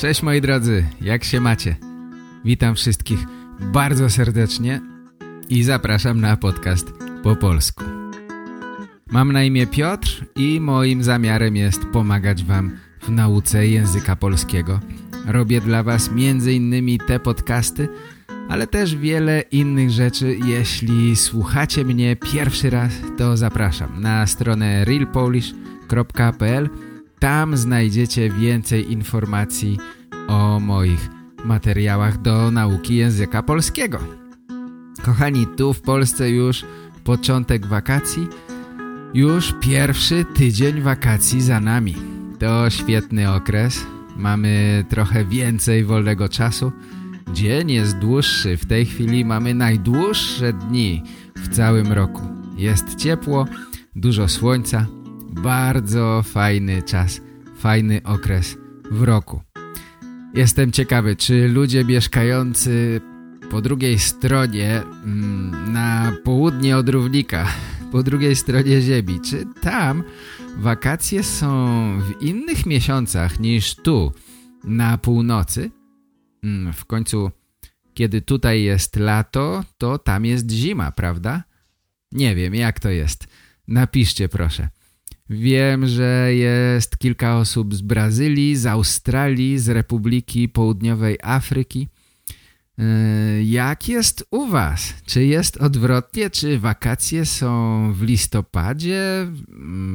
Cześć moi drodzy, jak się macie? Witam wszystkich bardzo serdecznie i zapraszam na podcast po polsku. Mam na imię Piotr i moim zamiarem jest pomagać Wam w nauce języka polskiego. Robię dla Was innymi te podcasty, ale też wiele innych rzeczy. Jeśli słuchacie mnie pierwszy raz, to zapraszam na stronę realpolish.pl. Tam znajdziecie więcej informacji o moich materiałach do nauki języka polskiego. Kochani, tu w Polsce już początek wakacji, już pierwszy tydzień wakacji za nami. To świetny okres, mamy trochę więcej wolnego czasu, Dzień jest dłuższy, w tej chwili mamy najdłuższe dni w całym roku. Jest ciepło, dużo słońca, bardzo fajny czas, fajny okres w roku. Jestem ciekawy, czy ludzie mieszkający po drugiej stronie, mm, na południe od równika, po drugiej stronie ziemi, czy tam wakacje są w innych miesiącach niż tu, na północy? Mm, w końcu, kiedy tutaj jest lato, to tam jest zima, prawda? Nie wiem, jak to jest. Napiszcie proszę. Wiem, że jest kilka osób z Brazylii, z Australii, z Republiki Południowej Afryki. Yy, jak jest u Was? Czy jest odwrotnie? Czy wakacje są w listopadzie,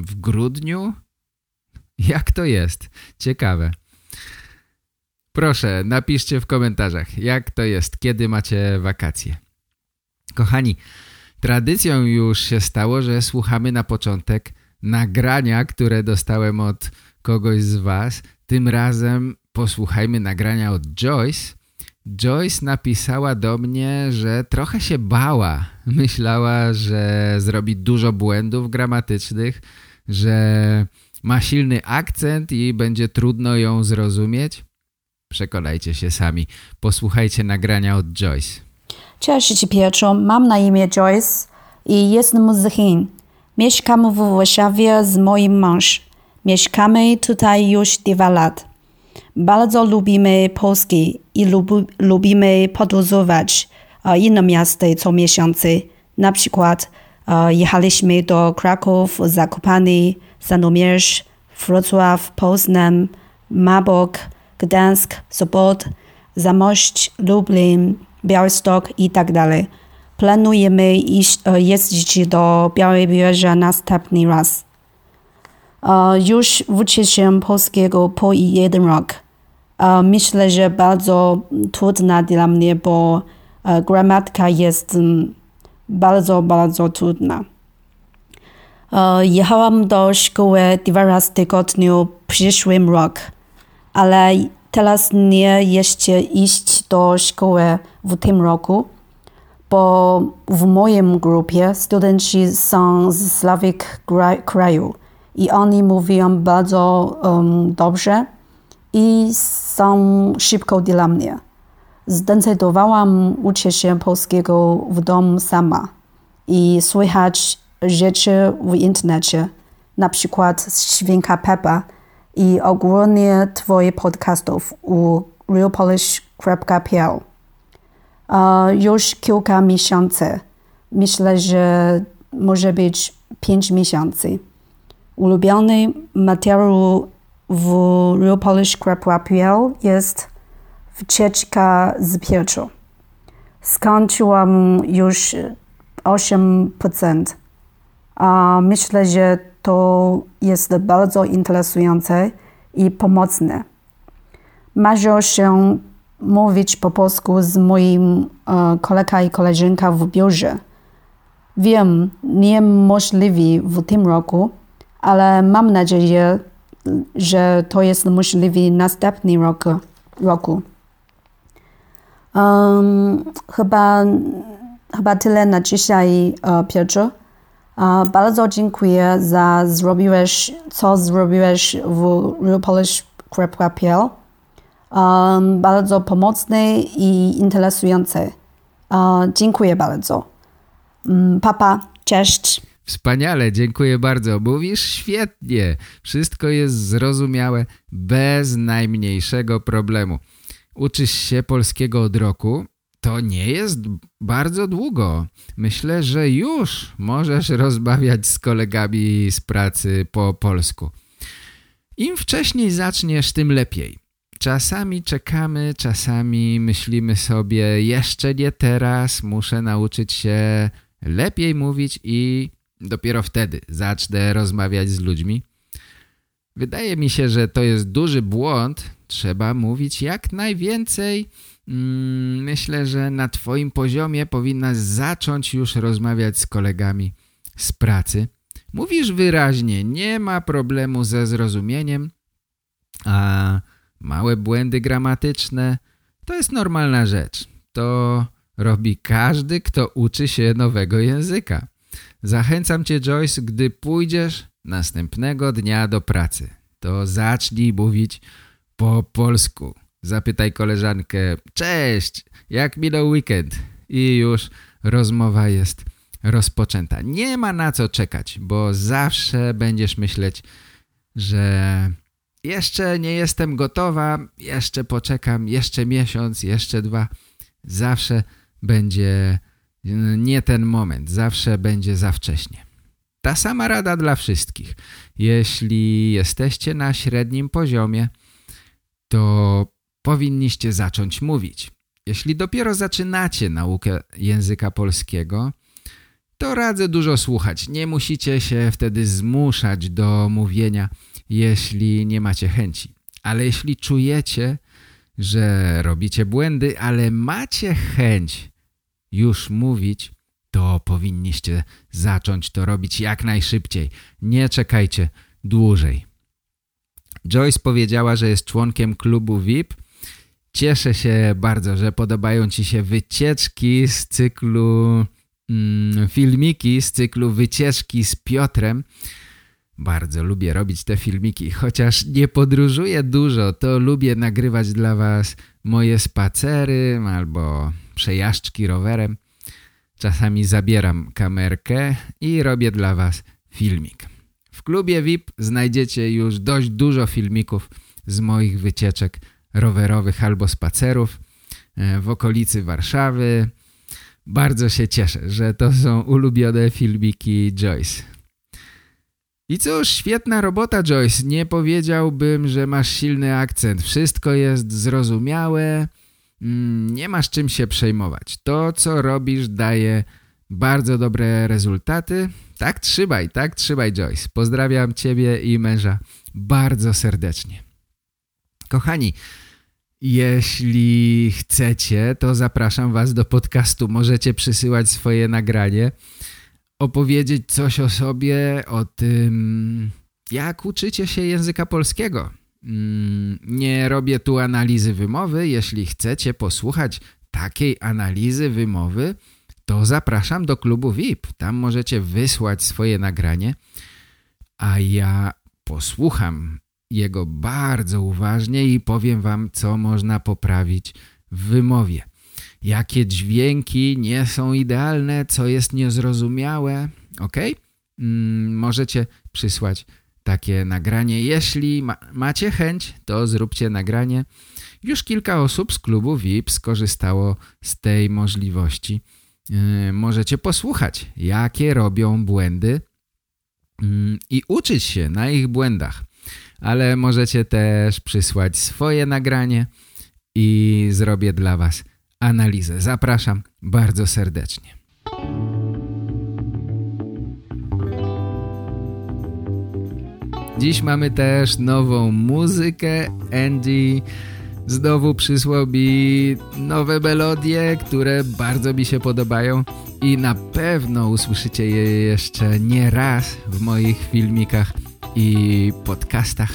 w grudniu? Jak to jest? Ciekawe. Proszę, napiszcie w komentarzach, jak to jest, kiedy macie wakacje. Kochani, tradycją już się stało, że słuchamy na początek nagrania, które dostałem od kogoś z Was. Tym razem posłuchajmy nagrania od Joyce. Joyce napisała do mnie, że trochę się bała. Myślała, że zrobi dużo błędów gramatycznych, że ma silny akcent i będzie trudno ją zrozumieć. Przekonajcie się sami. Posłuchajcie nagrania od Joyce. Cześć Pietro, mam na imię Joyce i jestem z Chin. Mieszkam w Warszawie z moim mąż. Mieszkamy tutaj już dwa lat. Bardzo lubimy Polski i lub, lubimy podróżować inne miasta co miesiące. Na przykład jechaliśmy do Kraków, Zakopany, Sandomierz, Wrocław, Poznań, Marburg, Gdańsk, Sopot, Zamość, Lublin, Białystok i tak dalej. Planujemy iść, jeździć do Białej następny raz. Już uczę się polskiego po jeden rok. Myślę, że bardzo trudna dla mnie, bo gramatyka jest bardzo, bardzo trudna. Jechałam do szkoły dwa razy w tygodniu przyszłym rok ale teraz nie jeszcze iść do szkoły w tym roku, bo w moim grupie studenci są z Sławik kraju i oni mówią bardzo um, dobrze i są szybko dla mnie. Zdecydowałam uczyć się polskiego w domu sama i słychać rzeczy w internecie, na przykład Świnka Peppa – i ogólnie Twoje podcastów u realpolish.pl. Już kilka miesięcy. Myślę, że może być pięć miesięcy. Ulubiony materiał w realpolish.pl jest wycieczka z Pietro. Skończyłam już 8%. Myślę, że to jest bardzo interesujące i pomocne. Marzę się mówić po polsku z moim e, kolega i koleżanką w biurze. Wiem, nie możliwe w tym roku, ale mam nadzieję, że to jest możliwe następny rok, roku. Um, chyba, chyba tyle na dzisiaj, uh, Piotrze. Uh, bardzo dziękuję za zrobiłeś, co zrobiłeś w realpolish.pl. Um, bardzo pomocne i interesujące. Uh, dziękuję bardzo. Um, papa, cześć. Wspaniale, dziękuję bardzo. Mówisz świetnie. Wszystko jest zrozumiałe bez najmniejszego problemu. Uczysz się polskiego od roku? To nie jest bardzo długo. Myślę, że już możesz rozmawiać z kolegami z pracy po polsku. Im wcześniej zaczniesz, tym lepiej. Czasami czekamy, czasami myślimy sobie jeszcze nie teraz, muszę nauczyć się lepiej mówić i dopiero wtedy zacznę rozmawiać z ludźmi. Wydaje mi się, że to jest duży błąd. Trzeba mówić jak najwięcej. Mm, myślę, że na twoim poziomie powinnaś zacząć już rozmawiać z kolegami z pracy. Mówisz wyraźnie, nie ma problemu ze zrozumieniem, a małe błędy gramatyczne to jest normalna rzecz. To robi każdy, kto uczy się nowego języka. Zachęcam cię, Joyce, gdy pójdziesz następnego dnia do pracy, to zacznij mówić po polsku. Zapytaj koleżankę, cześć, jak minął weekend? I już rozmowa jest rozpoczęta. Nie ma na co czekać, bo zawsze będziesz myśleć, że jeszcze nie jestem gotowa, jeszcze poczekam, jeszcze miesiąc, jeszcze dwa. Zawsze będzie nie ten moment, zawsze będzie za wcześnie. Ta sama rada dla wszystkich. Jeśli jesteście na średnim poziomie, to powinniście zacząć mówić. Jeśli dopiero zaczynacie naukę języka polskiego, to radzę dużo słuchać. Nie musicie się wtedy zmuszać do mówienia, jeśli nie macie chęci. Ale jeśli czujecie, że robicie błędy, ale macie chęć już mówić, to powinniście zacząć to robić jak najszybciej. Nie czekajcie dłużej. Joyce powiedziała, że jest członkiem klubu VIP. Cieszę się bardzo, że podobają Ci się wycieczki z cyklu mm, filmiki, z cyklu wycieczki z Piotrem. Bardzo lubię robić te filmiki, chociaż nie podróżuję dużo, to lubię nagrywać dla Was moje spacery albo przejażdżki rowerem. Czasami zabieram kamerkę i robię dla Was filmik. W klubie VIP znajdziecie już dość dużo filmików z moich wycieczek rowerowych albo spacerów e, w okolicy Warszawy. Bardzo się cieszę, że to są ulubione filmiki Joyce. I cóż, świetna robota Joyce. Nie powiedziałbym, że masz silny akcent. Wszystko jest zrozumiałe, Mm, nie masz czym się przejmować. To, co robisz, daje bardzo dobre rezultaty. Tak trzymaj, tak trzymaj Joyce. Pozdrawiam Ciebie i męża bardzo serdecznie. Kochani, jeśli chcecie, to zapraszam Was do podcastu. Możecie przysyłać swoje nagranie, opowiedzieć coś o sobie, o tym, jak uczycie się języka polskiego. Mm, nie robię tu analizy wymowy. Jeśli chcecie posłuchać takiej analizy wymowy, to zapraszam do klubu VIP. Tam możecie wysłać swoje nagranie, a ja posłucham jego bardzo uważnie i powiem wam, co można poprawić w wymowie. Jakie dźwięki nie są idealne, co jest niezrozumiałe, ok? Mm, możecie przysłać takie nagranie. Jeśli ma macie chęć, to zróbcie nagranie. Już kilka osób z klubu VIP skorzystało z tej możliwości. Yy, możecie posłuchać, jakie robią błędy yy, i uczyć się na ich błędach. Ale możecie też przysłać swoje nagranie i zrobię dla Was analizę. Zapraszam bardzo serdecznie. Dziś mamy też nową muzykę. Andy znowu przysłał mi nowe melodie, które bardzo mi się podobają i na pewno usłyszycie je jeszcze nie raz w moich filmikach i podcastach.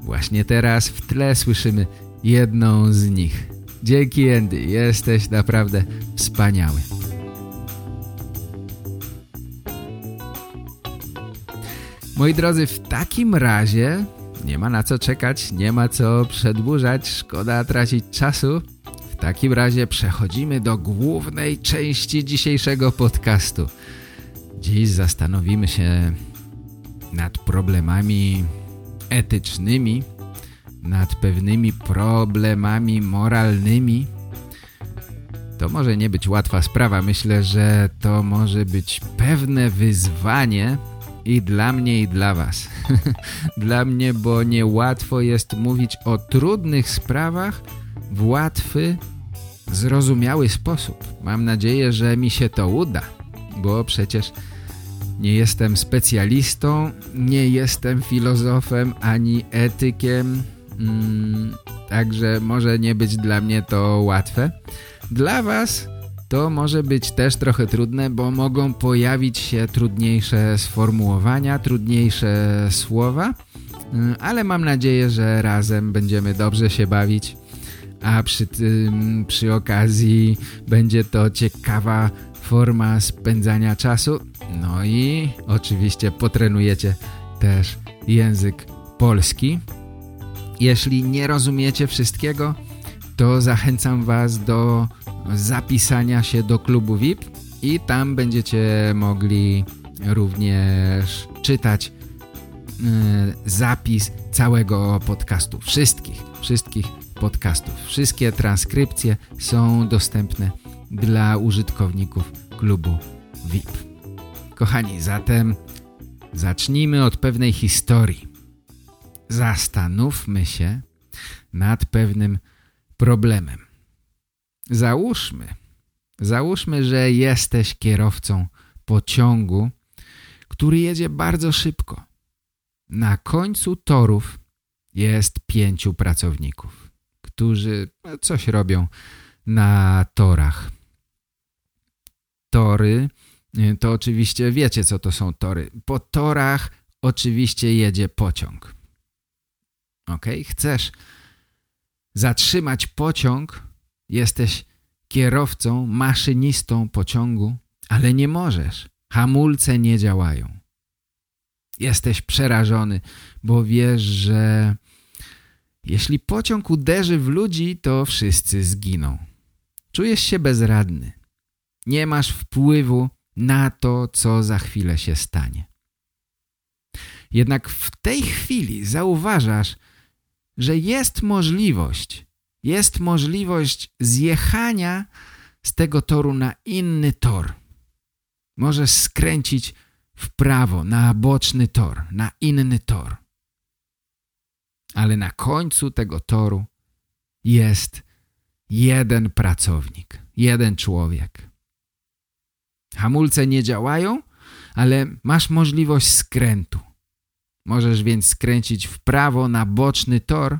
Właśnie teraz w tle słyszymy jedną z nich. Dzięki Andy, jesteś naprawdę wspaniały. Moi drodzy, w takim razie nie ma na co czekać, nie ma co przedłużać, szkoda tracić czasu. W takim razie przechodzimy do głównej części dzisiejszego podcastu. Dziś zastanowimy się nad problemami etycznymi, nad pewnymi problemami moralnymi. To może nie być łatwa sprawa. Myślę, że to może być pewne wyzwanie i dla mnie, i dla was. dla mnie, bo niełatwo jest mówić o trudnych sprawach w łatwy, zrozumiały sposób. Mam nadzieję, że mi się to uda, bo przecież nie jestem specjalistą, nie jestem filozofem ani etykiem, mm, także może nie być dla mnie to łatwe. Dla was to może być też trochę trudne, bo mogą pojawić się trudniejsze sformułowania, trudniejsze słowa, mm, ale mam nadzieję, że razem będziemy dobrze się bawić, a przy tym, przy okazji będzie to ciekawa forma spędzania czasu, no i oczywiście potrenujecie też język polski. Jeśli nie rozumiecie wszystkiego, to zachęcam Was do zapisania się do klubu VIP i tam będziecie mogli również czytać yy, zapis całego podcastu. Wszystkich, wszystkich podcastów. Wszystkie transkrypcje są dostępne dla użytkowników klubu VIP. Kochani, zatem zacznijmy od pewnej historii. Zastanówmy się nad pewnym problemem. Załóżmy, załóżmy, że jesteś kierowcą pociągu, który jedzie bardzo szybko. Na końcu torów jest pięciu pracowników, którzy coś robią na torach. Tory, to oczywiście wiecie co to są tory. Po torach oczywiście jedzie pociąg. Ok, chcesz zatrzymać pociąg, jesteś kierowcą, maszynistą pociągu, ale nie możesz. Hamulce nie działają. Jesteś przerażony, bo wiesz, że jeśli pociąg uderzy w ludzi, to wszyscy zginą. Czujesz się bezradny. Nie masz wpływu na to, co za chwilę się stanie. Jednak w tej chwili zauważasz, że jest możliwość, jest możliwość zjechania z tego toru na inny tor. Możesz skręcić w prawo, na boczny tor, na inny tor. Ale na końcu tego toru jest jeden pracownik, jeden człowiek. Hamulce nie działają, ale masz możliwość skrętu. Możesz więc skręcić w prawo na boczny tor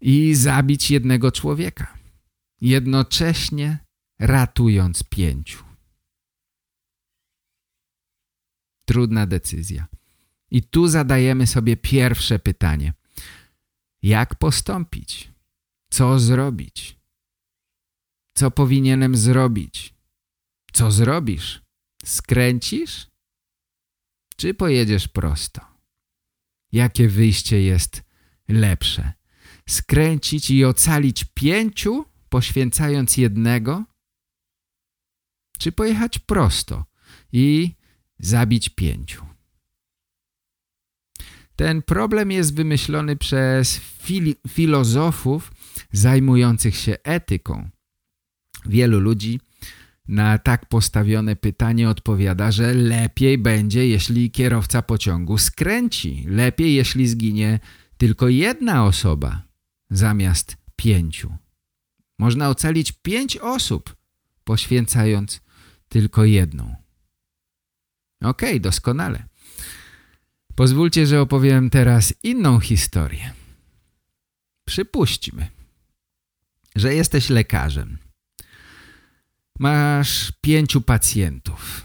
i zabić jednego człowieka, jednocześnie ratując pięciu. Trudna decyzja. I tu zadajemy sobie pierwsze pytanie. Jak postąpić? Co zrobić? Co powinienem zrobić? Co zrobisz? Skręcisz? Czy pojedziesz prosto? Jakie wyjście jest lepsze? Skręcić i ocalić pięciu, poświęcając jednego? Czy pojechać prosto i zabić pięciu? Ten problem jest wymyślony przez fil filozofów zajmujących się etyką. Wielu ludzi na tak postawione pytanie odpowiada, że lepiej będzie, jeśli kierowca pociągu skręci. Lepiej, jeśli zginie tylko jedna osoba zamiast pięciu. Można ocalić pięć osób, poświęcając tylko jedną. Okej, okay, doskonale. Pozwólcie, że opowiem teraz inną historię. Przypuśćmy, że jesteś lekarzem Masz pięciu pacjentów.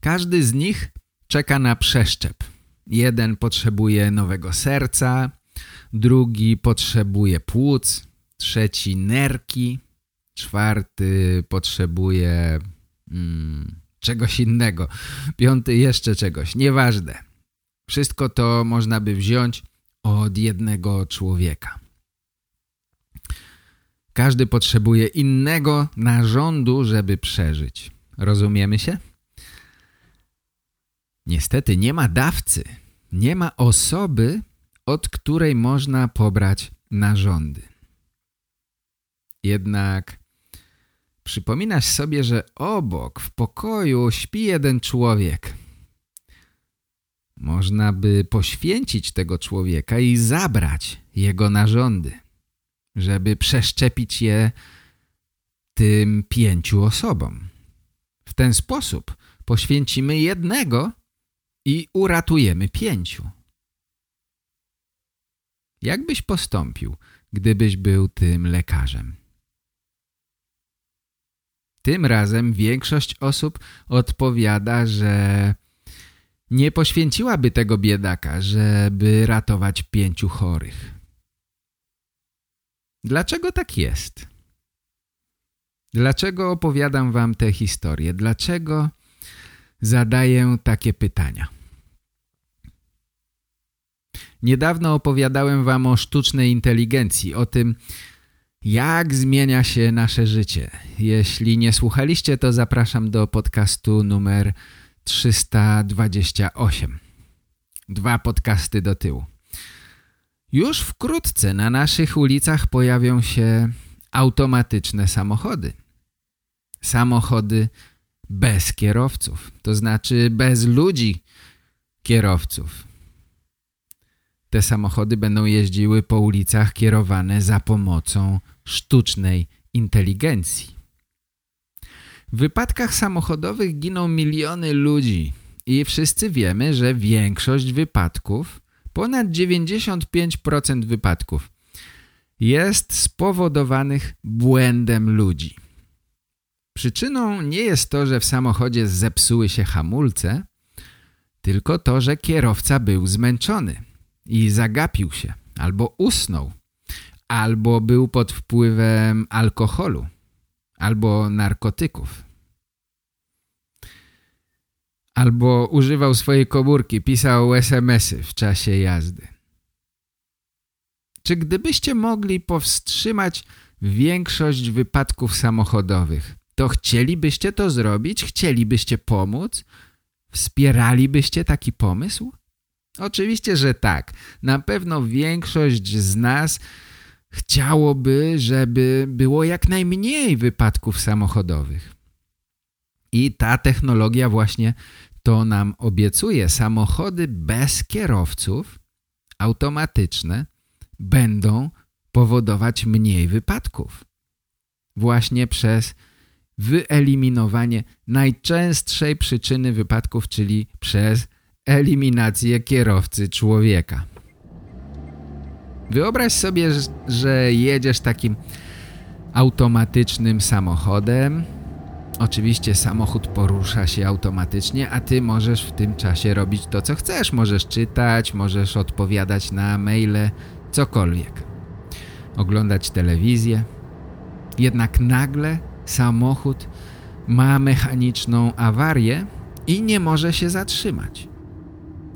Każdy z nich czeka na przeszczep. Jeden potrzebuje nowego serca, drugi potrzebuje płuc, trzeci nerki, czwarty potrzebuje hmm, czegoś innego, piąty jeszcze czegoś, nieważne. Wszystko to można by wziąć od jednego człowieka. Każdy potrzebuje innego narządu, żeby przeżyć. Rozumiemy się? Niestety nie ma dawcy, nie ma osoby, od której można pobrać narządy. Jednak przypominasz sobie, że obok w pokoju śpi jeden człowiek. Można by poświęcić tego człowieka i zabrać jego narządy, żeby przeszczepić je tym pięciu osobom. W ten sposób poświęcimy jednego i uratujemy pięciu. Jak byś postąpił, gdybyś był tym lekarzem? Tym razem większość osób odpowiada, że nie poświęciłaby tego biedaka, żeby ratować pięciu chorych. Dlaczego tak jest? Dlaczego opowiadam wam tę historię? Dlaczego zadaję takie pytania? Niedawno opowiadałem wam o sztucznej inteligencji, o tym, jak zmienia się nasze życie. Jeśli nie słuchaliście, to zapraszam do podcastu numer 328. Dwa podcasty do tyłu. Już wkrótce na naszych ulicach pojawią się automatyczne samochody. Samochody bez kierowców, to znaczy bez ludzi kierowców. Te samochody będą jeździły po ulicach kierowane za pomocą sztucznej inteligencji. W wypadkach samochodowych giną miliony ludzi i wszyscy wiemy, że większość wypadków, ponad 95% wypadków, jest spowodowanych błędem ludzi. Przyczyną nie jest to, że w samochodzie zepsuły się hamulce, tylko to, że kierowca był zmęczony i zagapił się, albo usnął, albo był pod wpływem alkoholu, albo narkotyków. Albo używał swojej komórki, pisał SMS-y w czasie jazdy. Czy gdybyście mogli powstrzymać większość wypadków samochodowych, to chcielibyście to zrobić? Chcielibyście pomóc? Wspieralibyście taki pomysł? Oczywiście, że tak. Na pewno większość z nas chciałoby, żeby było jak najmniej wypadków samochodowych. I ta technologia właśnie to nam obiecuje. Samochody bez kierowców, automatyczne, będą powodować mniej wypadków. Właśnie przez wyeliminowanie najczęstszej przyczyny wypadków, czyli przez eliminację kierowcy człowieka. Wyobraź sobie, że jedziesz takim automatycznym samochodem. Oczywiście samochód porusza się automatycznie, a ty możesz w tym czasie robić to, co chcesz. Możesz czytać, możesz odpowiadać na maile, cokolwiek. Oglądać telewizję. Jednak nagle samochód ma mechaniczną awarię i nie może się zatrzymać.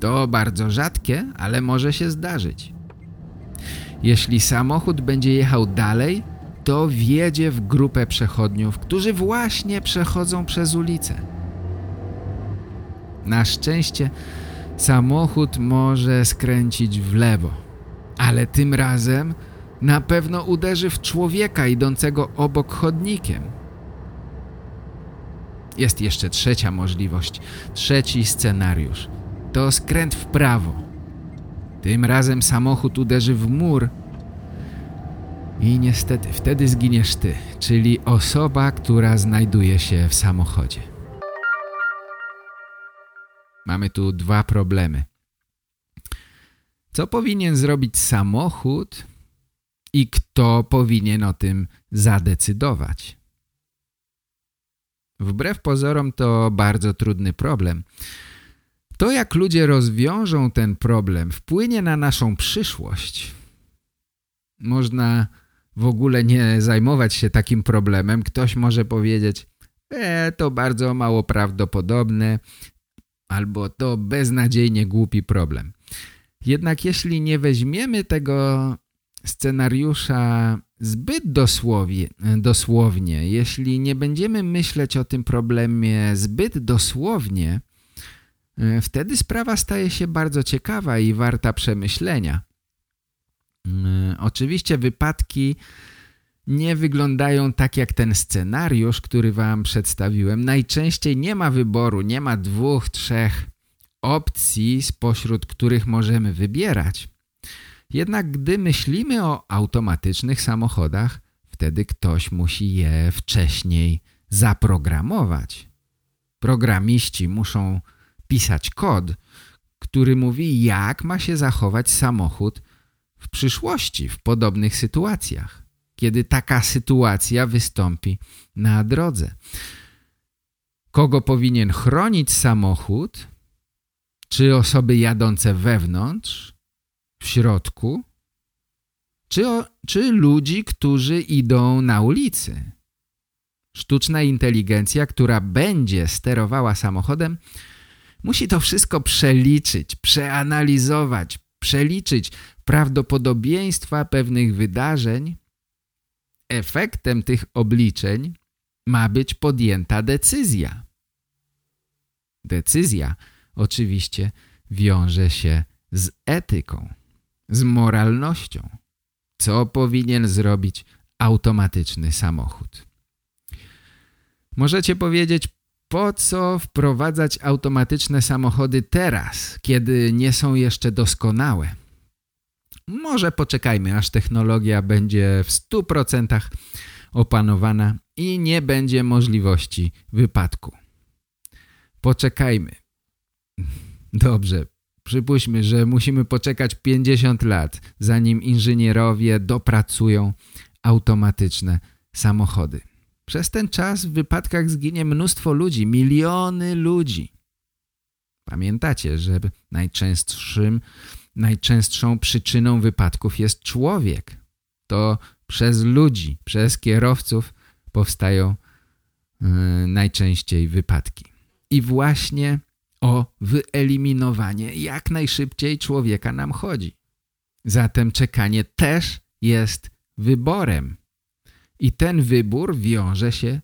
To bardzo rzadkie, ale może się zdarzyć. Jeśli samochód będzie jechał dalej, to wjedzie w grupę przechodniów, którzy właśnie przechodzą przez ulicę. Na szczęście samochód może skręcić w lewo, ale tym razem na pewno uderzy w człowieka idącego obok chodnikiem. Jest jeszcze trzecia możliwość, trzeci scenariusz – to skręt w prawo. Tym razem samochód uderzy w mur i niestety wtedy zginiesz ty, czyli osoba, która znajduje się w samochodzie. Mamy tu dwa problemy. Co powinien zrobić samochód i kto powinien o tym zadecydować? Wbrew pozorom to bardzo trudny problem – to, jak ludzie rozwiążą ten problem, wpłynie na naszą przyszłość. Można w ogóle nie zajmować się takim problemem. Ktoś może powiedzieć, e, to bardzo mało prawdopodobne, albo to beznadziejnie głupi problem. Jednak jeśli nie weźmiemy tego scenariusza zbyt dosłownie, jeśli nie będziemy myśleć o tym problemie zbyt dosłownie, e, wtedy sprawa staje się bardzo ciekawa i warta przemyślenia. E, oczywiście wypadki nie wyglądają tak jak ten scenariusz, który wam przedstawiłem. Najczęściej nie ma wyboru, nie ma dwóch, trzech opcji, spośród których możemy wybierać. Jednak gdy myślimy o automatycznych samochodach, wtedy ktoś musi je wcześniej zaprogramować. Programiści muszą pisać kod, który mówi jak ma się zachować samochód w przyszłości, w podobnych sytuacjach, kiedy taka sytuacja wystąpi na drodze. Kogo powinien chronić samochód, czy osoby jadące wewnątrz, w środku, czy, o, czy ludzi, którzy idą na ulicy. Sztuczna inteligencja, która będzie sterowała samochodem, musi to wszystko przeliczyć, przeanalizować, przeliczyć prawdopodobieństwa pewnych wydarzeń. Efektem tych obliczeń ma być podjęta decyzja. Decyzja oczywiście wiąże się z etyką z moralnością. Co powinien zrobić automatyczny samochód? Możecie powiedzieć, po co wprowadzać automatyczne samochody teraz, kiedy nie są jeszcze doskonałe? Może poczekajmy, aż technologia będzie w 100% opanowana i nie będzie możliwości wypadku. Poczekajmy. Dobrze, Przypuśćmy, że musimy poczekać 50 lat, zanim inżynierowie dopracują automatyczne samochody. Przez ten czas w wypadkach zginie mnóstwo ludzi, miliony ludzi. Pamiętacie, że najczęstszym, najczęstszą przyczyną wypadków jest człowiek. To przez ludzi, przez kierowców powstają yy, najczęściej wypadki. I właśnie o wyeliminowanie jak najszybciej człowieka nam chodzi. Zatem czekanie też jest wyborem. I ten wybór wiąże się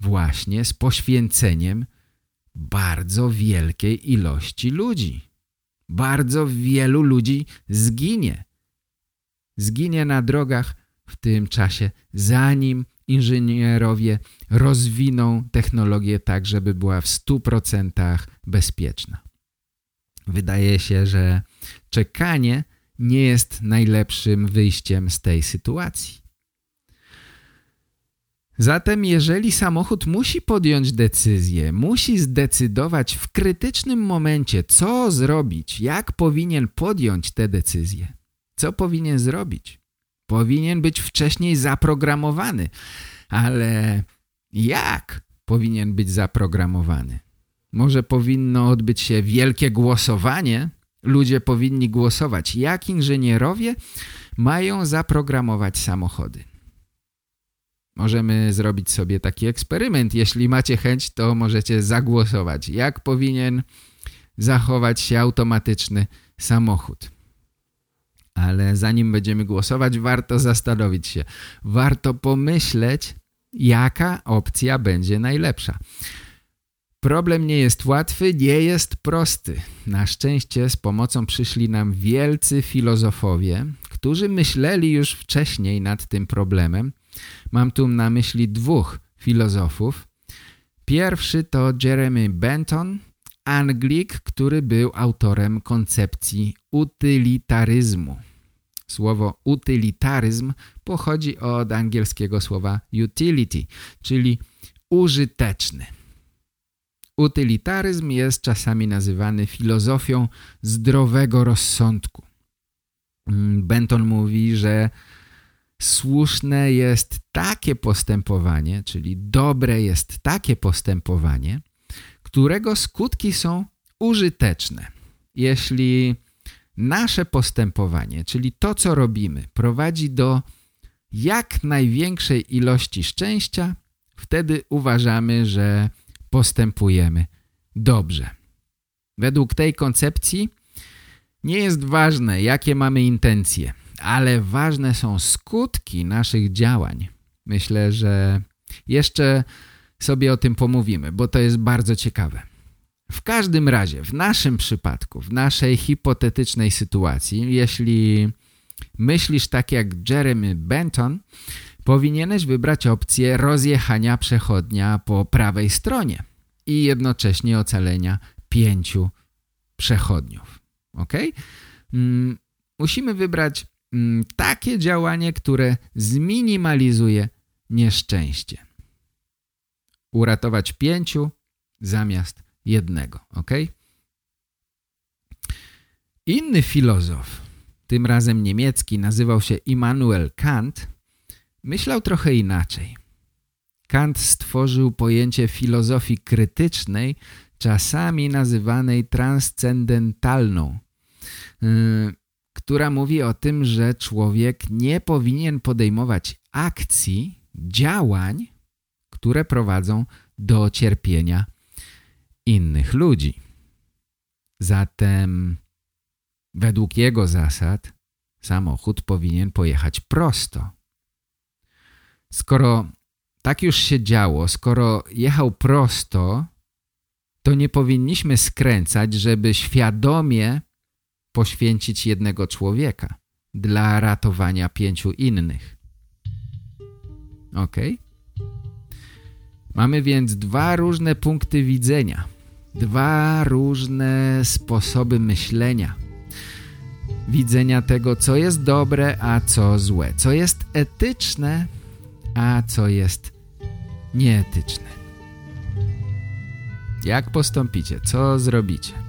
właśnie z poświęceniem bardzo wielkiej ilości ludzi. Bardzo wielu ludzi zginie. Zginie na drogach w tym czasie, zanim inżynierowie rozwiną technologię tak, żeby była w 100% bezpieczna. Wydaje się, że czekanie nie jest najlepszym wyjściem z tej sytuacji. Zatem jeżeli samochód musi podjąć decyzję, musi zdecydować w krytycznym momencie, co zrobić, jak powinien podjąć tę decyzję, co powinien zrobić, powinien być wcześniej zaprogramowany. Ale jak powinien być zaprogramowany? Może powinno odbyć się wielkie głosowanie? Ludzie powinni głosować. Jak inżynierowie mają zaprogramować samochody? Możemy zrobić sobie taki eksperyment. Jeśli macie chęć, to możecie zagłosować. Jak powinien zachować się automatyczny samochód? Ale zanim będziemy głosować, warto zastanowić się. Warto pomyśleć, jaka opcja będzie najlepsza. Problem nie jest łatwy, nie jest prosty. Na szczęście z pomocą przyszli nam wielcy filozofowie, którzy myśleli już wcześniej nad tym problemem. Mam tu na myśli dwóch filozofów. Pierwszy to Jeremy Benton, Anglik, który był autorem koncepcji utylitaryzmu. Słowo utylitaryzm pochodzi od angielskiego słowa utility, czyli użyteczny. Utylitaryzm jest czasami nazywany filozofią zdrowego rozsądku. Benton mówi, że słuszne jest takie postępowanie, czyli dobre jest takie postępowanie, którego skutki są użyteczne. Jeśli nasze postępowanie, czyli to, co robimy, prowadzi do jak największej ilości szczęścia, wtedy uważamy, że postępujemy dobrze. Według tej koncepcji nie jest ważne, jakie mamy intencje, ale ważne są skutki naszych działań. Myślę, że jeszcze sobie o tym pomówimy, bo to jest bardzo ciekawe. W każdym razie, w naszym przypadku, w naszej hipotetycznej sytuacji, jeśli myślisz tak jak Jeremy Benton, powinieneś wybrać opcję rozjechania przechodnia po prawej stronie i jednocześnie ocalenia pięciu przechodniów. Ok? Mm, musimy wybrać takie działanie, które zminimalizuje nieszczęście. Uratować pięciu zamiast jednego. Ok? Inny filozof, tym razem niemiecki, nazywał się Immanuel Kant, myślał trochę inaczej. Kant stworzył pojęcie filozofii krytycznej, czasami nazywanej transcendentalną, yy, która mówi o tym, że człowiek nie powinien podejmować akcji, działań, które prowadzą do cierpienia innych ludzi. Zatem według jego zasad samochód powinien pojechać prosto. Skoro tak już się działo, skoro jechał prosto, to nie powinniśmy skręcać, żeby świadomie poświęcić jednego człowieka dla ratowania pięciu innych. Ok? Mamy więc dwa różne punkty widzenia, dwa różne sposoby myślenia. Widzenia tego, co jest dobre, a co złe, co jest etyczne, a co jest nieetyczne. Jak postąpicie? Co zrobicie?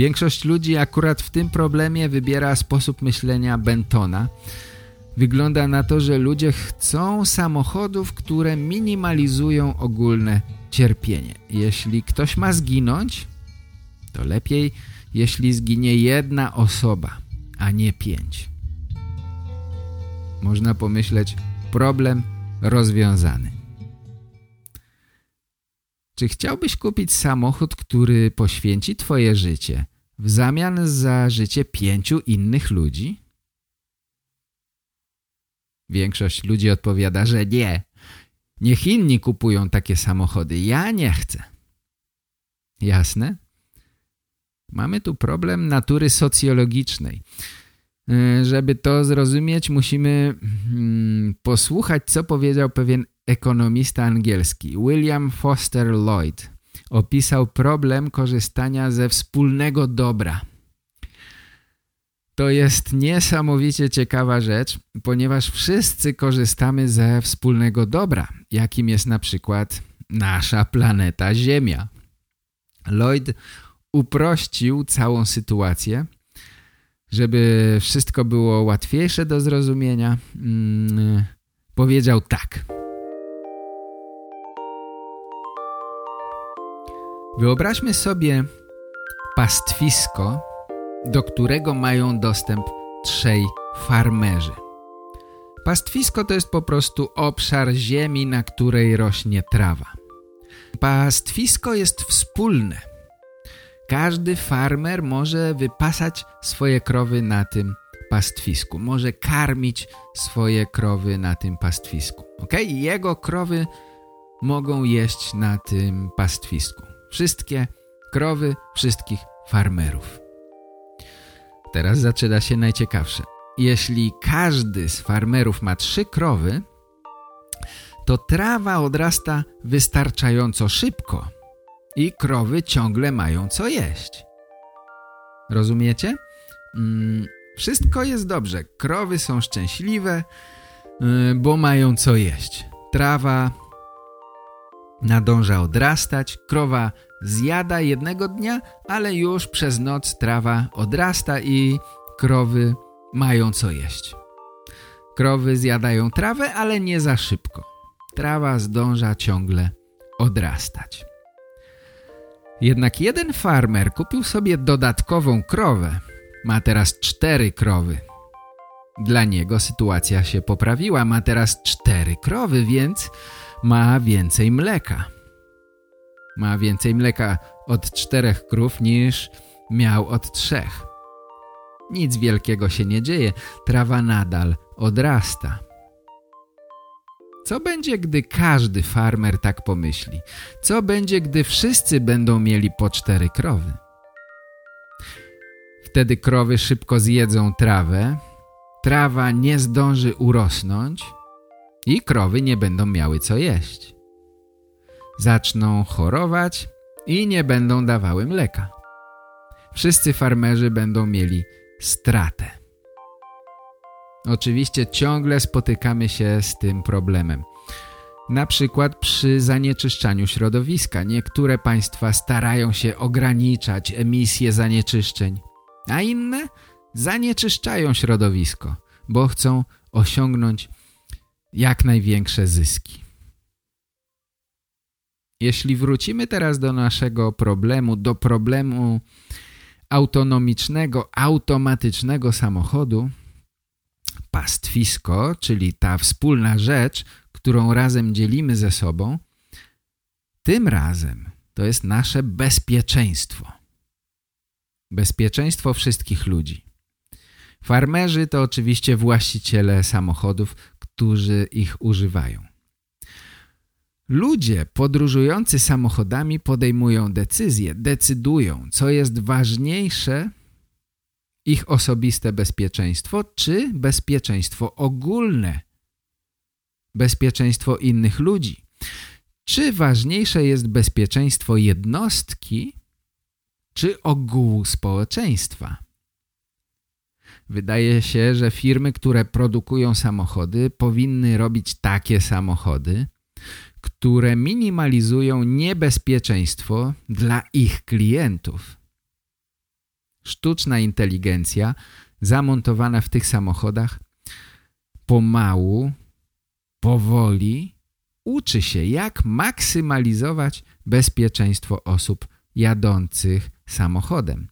Większość ludzi akurat w tym problemie wybiera sposób myślenia Bentona. Wygląda na to, że ludzie chcą samochodów, które minimalizują ogólne cierpienie. Jeśli ktoś ma zginąć, to lepiej, jeśli zginie jedna osoba, a nie pięć. Można pomyśleć, problem rozwiązany. Czy chciałbyś kupić samochód, który poświęci twoje życie w zamian za życie pięciu innych ludzi? Większość ludzi odpowiada, że nie. Niech inni kupują takie samochody. Ja nie chcę. Jasne? Mamy tu problem natury socjologicznej. E, żeby to zrozumieć, musimy hmm, posłuchać, co powiedział pewien ekonomista angielski William Foster Lloyd. Opisał problem korzystania ze wspólnego dobra. To jest niesamowicie ciekawa rzecz, ponieważ wszyscy korzystamy ze wspólnego dobra, jakim jest na przykład nasza planeta Ziemia. Lloyd uprościł całą sytuację, żeby wszystko było łatwiejsze do zrozumienia. Hmm, powiedział tak – Wyobraźmy sobie pastwisko, do którego mają dostęp trzej farmerzy. Pastwisko to jest po prostu obszar ziemi, na której rośnie trawa. Pastwisko jest wspólne. Każdy farmer może wypasać swoje krowy na tym pastwisku. Może karmić swoje krowy na tym pastwisku. Ok? Jego krowy mogą jeść na tym pastwisku. Wszystkie krowy wszystkich farmerów. Teraz zaczyna się najciekawsze. Jeśli każdy z farmerów ma trzy krowy, to trawa odrasta wystarczająco szybko i krowy ciągle mają co jeść. Rozumiecie? Mm, wszystko jest dobrze. Krowy są szczęśliwe, yy, bo mają co jeść. Trawa nadąża odrastać, krowa zjada jednego dnia, ale już przez noc trawa odrasta i krowy mają co jeść. Krowy zjadają trawę, ale nie za szybko. Trawa zdąża ciągle odrastać. Jednak jeden farmer kupił sobie dodatkową krowę. Ma teraz cztery krowy. Dla niego sytuacja się poprawiła, ma teraz cztery krowy, więc ma więcej mleka. Ma więcej mleka od czterech krów niż miał od trzech. Nic wielkiego się nie dzieje, trawa nadal odrasta. Co będzie, gdy każdy farmer tak pomyśli? Co będzie, gdy wszyscy będą mieli po cztery krowy? Wtedy krowy szybko zjedzą trawę, trawa nie zdąży urosnąć i krowy nie będą miały co jeść. Zaczną chorować i nie będą dawały mleka. Wszyscy farmerzy będą mieli stratę. Oczywiście ciągle spotykamy się z tym problemem. Na przykład przy zanieczyszczaniu środowiska. Niektóre państwa starają się ograniczać emisję zanieczyszczeń, a inne zanieczyszczają środowisko, bo chcą osiągnąć jak największe zyski. Jeśli wrócimy teraz do naszego problemu, do problemu autonomicznego, automatycznego samochodu, pastwisko, czyli ta wspólna rzecz, którą razem dzielimy ze sobą, tym razem to jest nasze bezpieczeństwo. Bezpieczeństwo wszystkich ludzi. Farmerzy to oczywiście właściciele samochodów, którzy ich używają. Ludzie podróżujący samochodami podejmują decyzje, decydują, co jest ważniejsze ich osobiste bezpieczeństwo czy bezpieczeństwo ogólne, bezpieczeństwo innych ludzi. Czy ważniejsze jest bezpieczeństwo jednostki czy ogółu społeczeństwa? Wydaje się, że firmy, które produkują samochody powinny robić takie samochody, które minimalizują niebezpieczeństwo dla ich klientów. Sztuczna inteligencja zamontowana w tych samochodach pomału, powoli uczy się jak maksymalizować bezpieczeństwo osób jadących samochodem.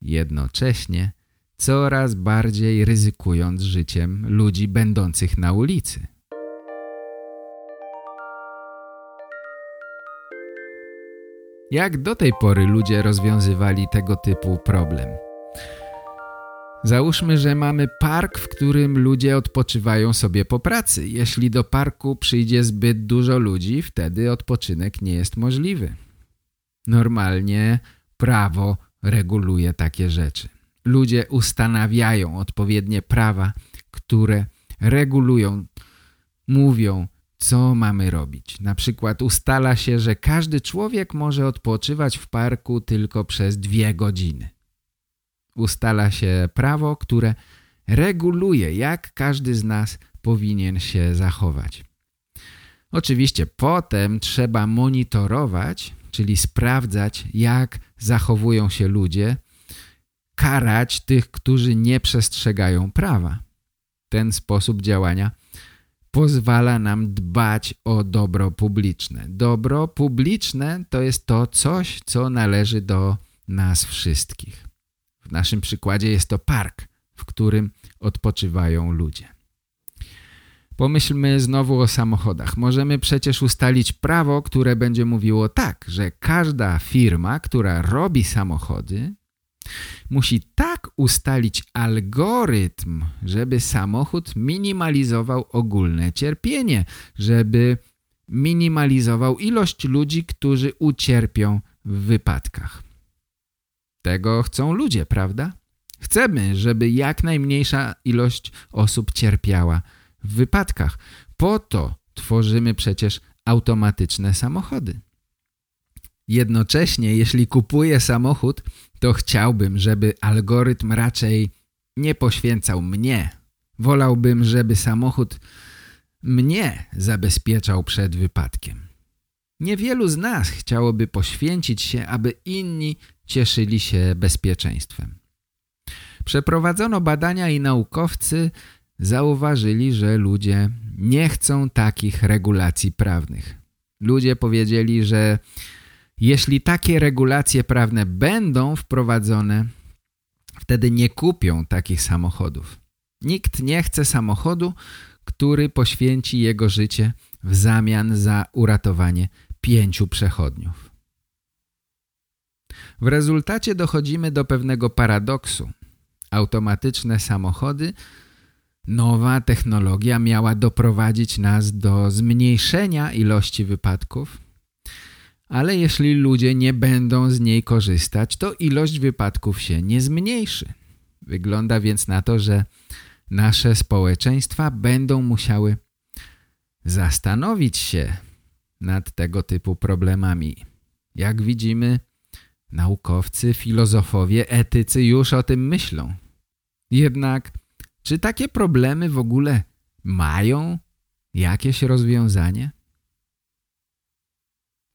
Jednocześnie coraz bardziej ryzykując życiem ludzi będących na ulicy. Jak do tej pory ludzie rozwiązywali tego typu problem? Załóżmy, że mamy park, w którym ludzie odpoczywają sobie po pracy. Jeśli do parku przyjdzie zbyt dużo ludzi, wtedy odpoczynek nie jest możliwy. Normalnie prawo reguluje takie rzeczy. Ludzie ustanawiają odpowiednie prawa, które regulują, mówią, co mamy robić. Na przykład ustala się, że każdy człowiek może odpoczywać w parku tylko przez dwie godziny. Ustala się prawo, które reguluje, jak każdy z nas powinien się zachować. Oczywiście potem trzeba monitorować, czyli sprawdzać, jak zachowują się ludzie, karać tych, którzy nie przestrzegają prawa. Ten sposób działania pozwala nam dbać o dobro publiczne. Dobro publiczne to jest to coś, co należy do nas wszystkich. W naszym przykładzie jest to park, w którym odpoczywają ludzie. Pomyślmy znowu o samochodach. Możemy przecież ustalić prawo, które będzie mówiło tak, że każda firma, która robi samochody, musi tak ustalić algorytm, żeby samochód minimalizował ogólne cierpienie, żeby minimalizował ilość ludzi, którzy ucierpią w wypadkach. Tego chcą ludzie, prawda? Chcemy, żeby jak najmniejsza ilość osób cierpiała w wypadkach. Po to tworzymy przecież automatyczne samochody. Jednocześnie, jeśli kupuję samochód, to chciałbym, żeby algorytm raczej nie poświęcał mnie. Wolałbym, żeby samochód mnie zabezpieczał przed wypadkiem. Niewielu z nas chciałoby poświęcić się, aby inni cieszyli się bezpieczeństwem. Przeprowadzono badania i naukowcy zauważyli, że ludzie nie chcą takich regulacji prawnych. Ludzie powiedzieli, że jeśli takie regulacje prawne będą wprowadzone, wtedy nie kupią takich samochodów. Nikt nie chce samochodu, który poświęci jego życie w zamian za uratowanie pięciu przechodniów. W rezultacie dochodzimy do pewnego paradoksu. Automatyczne samochody, nowa technologia miała doprowadzić nas do zmniejszenia ilości wypadków, ale jeśli ludzie nie będą z niej korzystać, to ilość wypadków się nie zmniejszy. Wygląda więc na to, że nasze społeczeństwa będą musiały zastanowić się nad tego typu problemami. Jak widzimy, naukowcy, filozofowie, etycy już o tym myślą. Jednak czy takie problemy w ogóle mają jakieś rozwiązanie?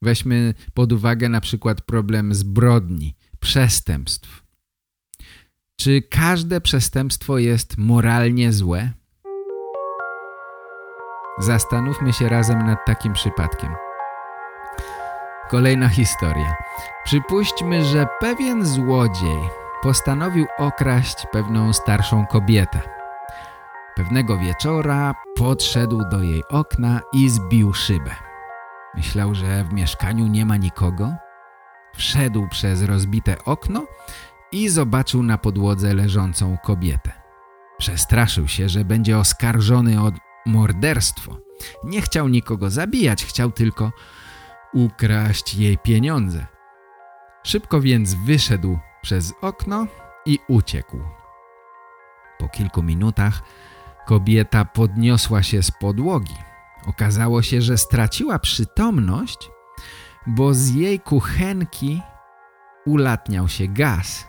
Weźmy pod uwagę na przykład problem zbrodni, przestępstw. Czy każde przestępstwo jest moralnie złe? Zastanówmy się razem nad takim przypadkiem. Kolejna historia. Przypuśćmy, że pewien złodziej postanowił okraść pewną starszą kobietę. Pewnego wieczora podszedł do jej okna i zbił szybę. Myślał, że w mieszkaniu nie ma nikogo. Wszedł przez rozbite okno i zobaczył na podłodze leżącą kobietę. Przestraszył się, że będzie oskarżony o morderstwo. Nie chciał nikogo zabijać, chciał tylko ukraść jej pieniądze. Szybko więc wyszedł przez okno i uciekł. Po kilku minutach kobieta podniosła się z podłogi. Okazało się, że straciła przytomność, bo z jej kuchenki ulatniał się gaz.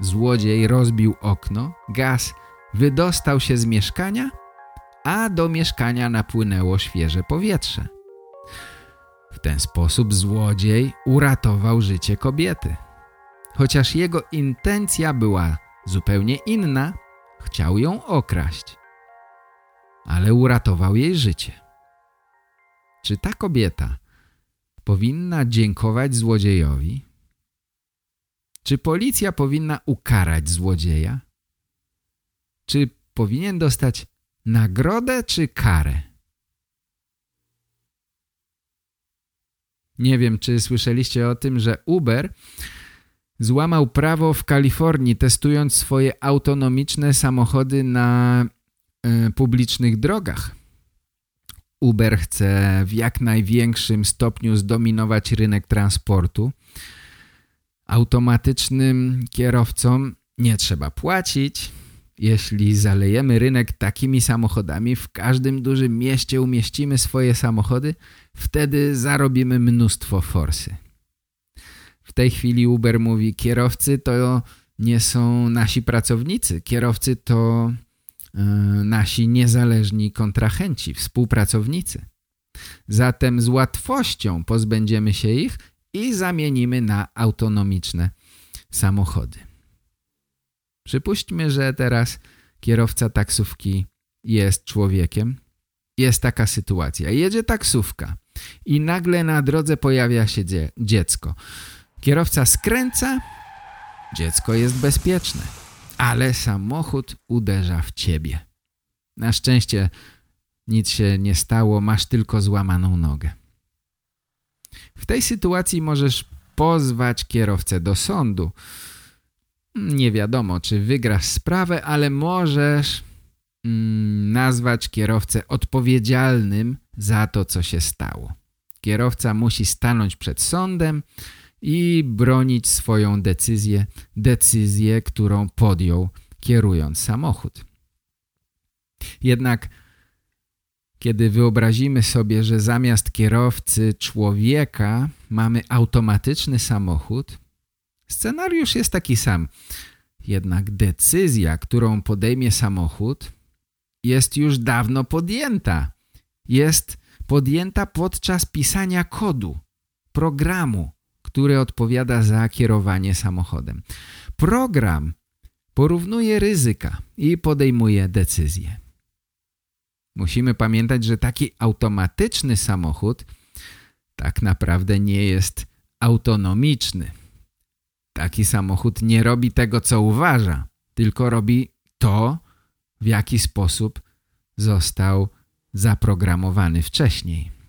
Złodziej rozbił okno, gaz wydostał się z mieszkania, a do mieszkania napłynęło świeże powietrze. W ten sposób złodziej uratował życie kobiety. Chociaż jego intencja była zupełnie inna, chciał ją okraść, ale uratował jej życie. Czy ta kobieta powinna dziękować złodziejowi? Czy policja powinna ukarać złodzieja? Czy powinien dostać nagrodę czy karę? Nie wiem, czy słyszeliście o tym, że Uber złamał prawo w Kalifornii, testując swoje autonomiczne samochody na publicznych drogach. Uber chce w jak największym stopniu zdominować rynek transportu. Automatycznym kierowcom nie trzeba płacić. Jeśli zalejemy rynek takimi samochodami, w każdym dużym mieście umieścimy swoje samochody, wtedy zarobimy mnóstwo forsy. W tej chwili Uber mówi, kierowcy to nie są nasi pracownicy, kierowcy to nasi niezależni kontrahenci, współpracownicy. Zatem z łatwością pozbędziemy się ich i zamienimy na autonomiczne samochody. Przypuśćmy, że teraz kierowca taksówki jest człowiekiem. Jest taka sytuacja. Jedzie taksówka i nagle na drodze pojawia się dzie dziecko. Kierowca skręca, dziecko jest bezpieczne, ale samochód uderza w ciebie. Na szczęście nic się nie stało, masz tylko złamaną nogę. W tej sytuacji możesz pozwać kierowcę do sądu. Nie wiadomo, czy wygrasz sprawę, ale możesz mm, nazwać kierowcę odpowiedzialnym za to, co się stało. Kierowca musi stanąć przed sądem i bronić swoją decyzję, decyzję, którą podjął kierując samochód. Jednak kiedy wyobrazimy sobie, że zamiast kierowcy człowieka mamy automatyczny samochód, scenariusz jest taki sam. Jednak decyzja, którą podejmie samochód jest już dawno podjęta. Jest podjęta podczas pisania kodu, programu, który odpowiada za kierowanie samochodem. Program porównuje ryzyka i podejmuje decyzje. Musimy pamiętać, że taki automatyczny samochód tak naprawdę nie jest autonomiczny. Taki samochód nie robi tego, co uważa, tylko robi to, w jaki sposób został zaprogramowany wcześniej.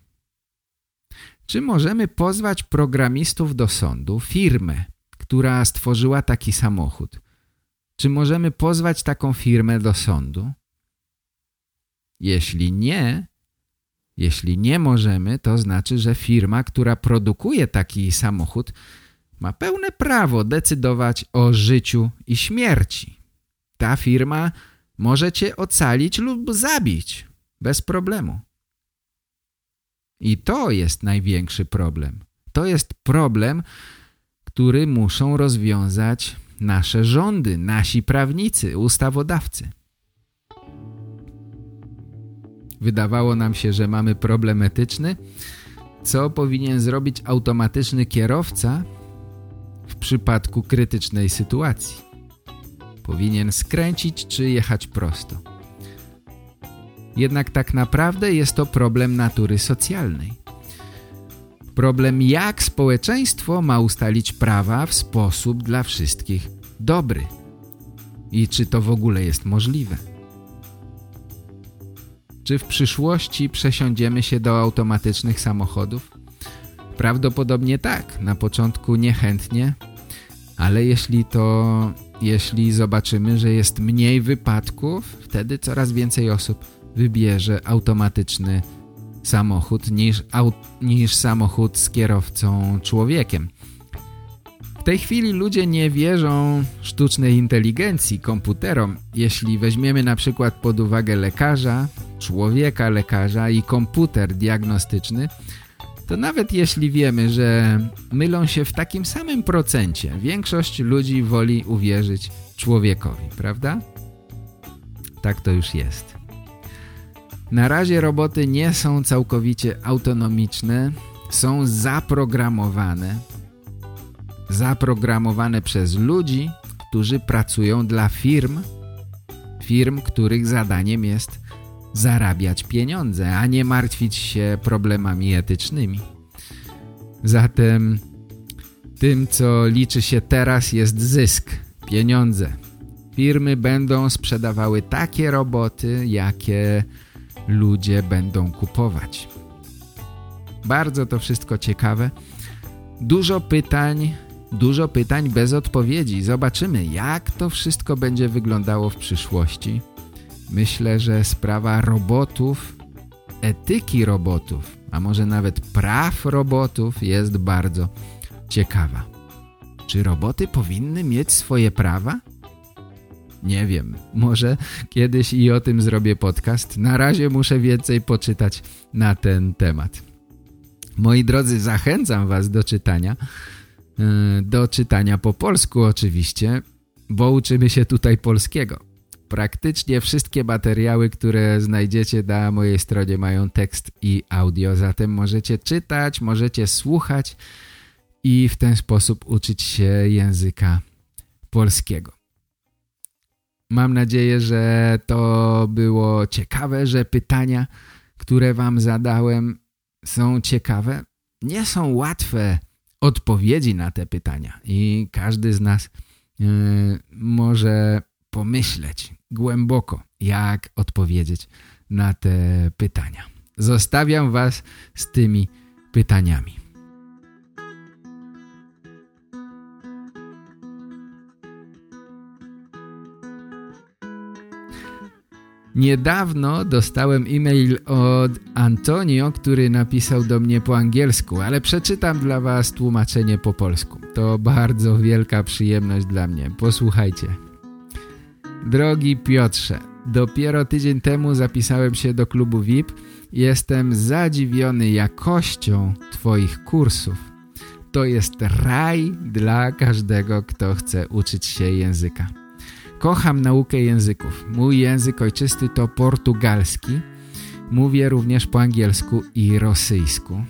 Czy możemy pozwać programistów do sądu, firmę, która stworzyła taki samochód? Czy możemy pozwać taką firmę do sądu? Jeśli nie, jeśli nie możemy, to znaczy, że firma, która produkuje taki samochód ma pełne prawo decydować o życiu i śmierci. Ta firma może cię ocalić lub zabić bez problemu. I to jest największy problem. To jest problem, który muszą rozwiązać nasze rządy, nasi prawnicy, ustawodawcy. Wydawało nam się, że mamy problem etyczny. Co powinien zrobić automatyczny kierowca w przypadku krytycznej sytuacji? Powinien skręcić czy jechać prosto? Jednak tak naprawdę jest to problem natury socjalnej. Problem jak społeczeństwo ma ustalić prawa w sposób dla wszystkich dobry. I czy to w ogóle jest możliwe? Czy w przyszłości przesiądziemy się do automatycznych samochodów? Prawdopodobnie tak, na początku niechętnie, ale jeśli to, jeśli zobaczymy, że jest mniej wypadków, wtedy coraz więcej osób wybierze automatyczny samochód niż, aut, niż samochód z kierowcą człowiekiem. W tej chwili ludzie nie wierzą sztucznej inteligencji, komputerom. Jeśli weźmiemy na przykład pod uwagę lekarza, człowieka lekarza i komputer diagnostyczny, to nawet jeśli wiemy, że mylą się w takim samym procencie, większość ludzi woli uwierzyć człowiekowi, prawda? Tak to już jest. Na razie roboty nie są całkowicie autonomiczne, są zaprogramowane. Zaprogramowane przez ludzi, którzy pracują dla firm, firm, których zadaniem jest zarabiać pieniądze, a nie martwić się problemami etycznymi. Zatem tym, co liczy się teraz jest zysk, pieniądze. Firmy będą sprzedawały takie roboty, jakie ludzie będą kupować. Bardzo to wszystko ciekawe. Dużo pytań, dużo pytań bez odpowiedzi. Zobaczymy, jak to wszystko będzie wyglądało w przyszłości. Myślę, że sprawa robotów, etyki robotów, a może nawet praw robotów jest bardzo ciekawa. Czy roboty powinny mieć swoje prawa? Nie wiem, może kiedyś i o tym zrobię podcast. Na razie muszę więcej poczytać na ten temat. Moi drodzy, zachęcam was do czytania. E, do czytania po polsku oczywiście, bo uczymy się tutaj polskiego. Praktycznie wszystkie materiały, które znajdziecie na mojej stronie mają tekst i audio, zatem możecie czytać, możecie słuchać i w ten sposób uczyć się języka polskiego. Mam nadzieję, że to było ciekawe, że pytania, które wam zadałem są ciekawe. Nie są łatwe odpowiedzi na te pytania i każdy z nas yy, może pomyśleć głęboko, jak odpowiedzieć na te pytania. Zostawiam was z tymi pytaniami. Niedawno dostałem e-mail od Antonio, który napisał do mnie po angielsku, ale przeczytam dla was tłumaczenie po polsku. To bardzo wielka przyjemność dla mnie. Posłuchajcie. Drogi Piotrze, dopiero tydzień temu zapisałem się do klubu VIP. Jestem zadziwiony jakością twoich kursów. To jest raj dla każdego, kto chce uczyć się języka. Kocham naukę języków. Mój język ojczysty to portugalski. Mówię również po angielsku i rosyjsku.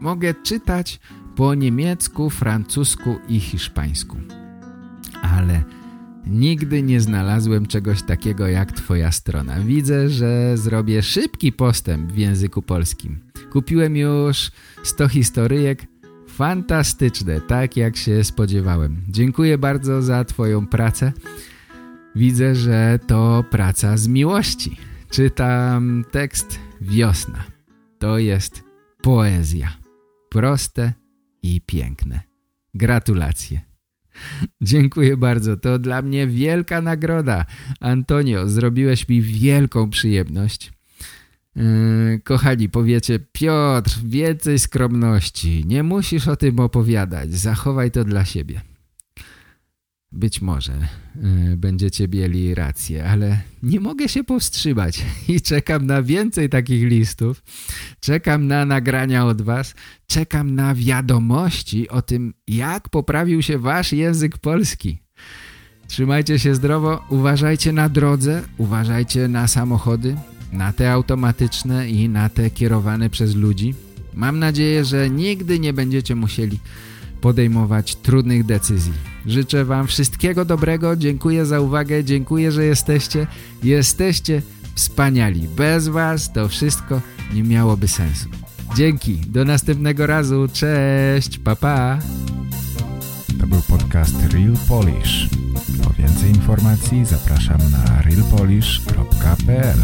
Mogę czytać po niemiecku, francusku i hiszpańsku. Ale nigdy nie znalazłem czegoś takiego jak twoja strona. Widzę, że zrobię szybki postęp w języku polskim. Kupiłem już 100 historyjek. Fantastyczne, tak jak się spodziewałem. Dziękuję bardzo za twoją pracę. Widzę, że to praca z miłości. Czytam tekst Wiosna. To jest poezja. Proste i piękne. Gratulacje. Dziękuję bardzo, to dla mnie wielka nagroda. Antonio, zrobiłeś mi wielką przyjemność. Yy, kochani, powiecie, Piotr, więcej skromności. Nie musisz o tym opowiadać. Zachowaj to dla siebie. Być może yy, będziecie mieli rację, ale nie mogę się powstrzymać i czekam na więcej takich listów. Czekam na nagrania od was. Czekam na wiadomości o tym, jak poprawił się wasz język polski. Trzymajcie się zdrowo, uważajcie na drodze, uważajcie na samochody, na te automatyczne i na te kierowane przez ludzi. Mam nadzieję, że nigdy nie będziecie musieli podejmować trudnych decyzji. Życzę Wam wszystkiego dobrego, dziękuję za uwagę, dziękuję, że jesteście. Jesteście wspaniali. Bez Was to wszystko nie miałoby sensu. Dzięki, do następnego razu, cześć, pa pa. To był podcast Real Polish. Po więcej informacji zapraszam na realpolish.pl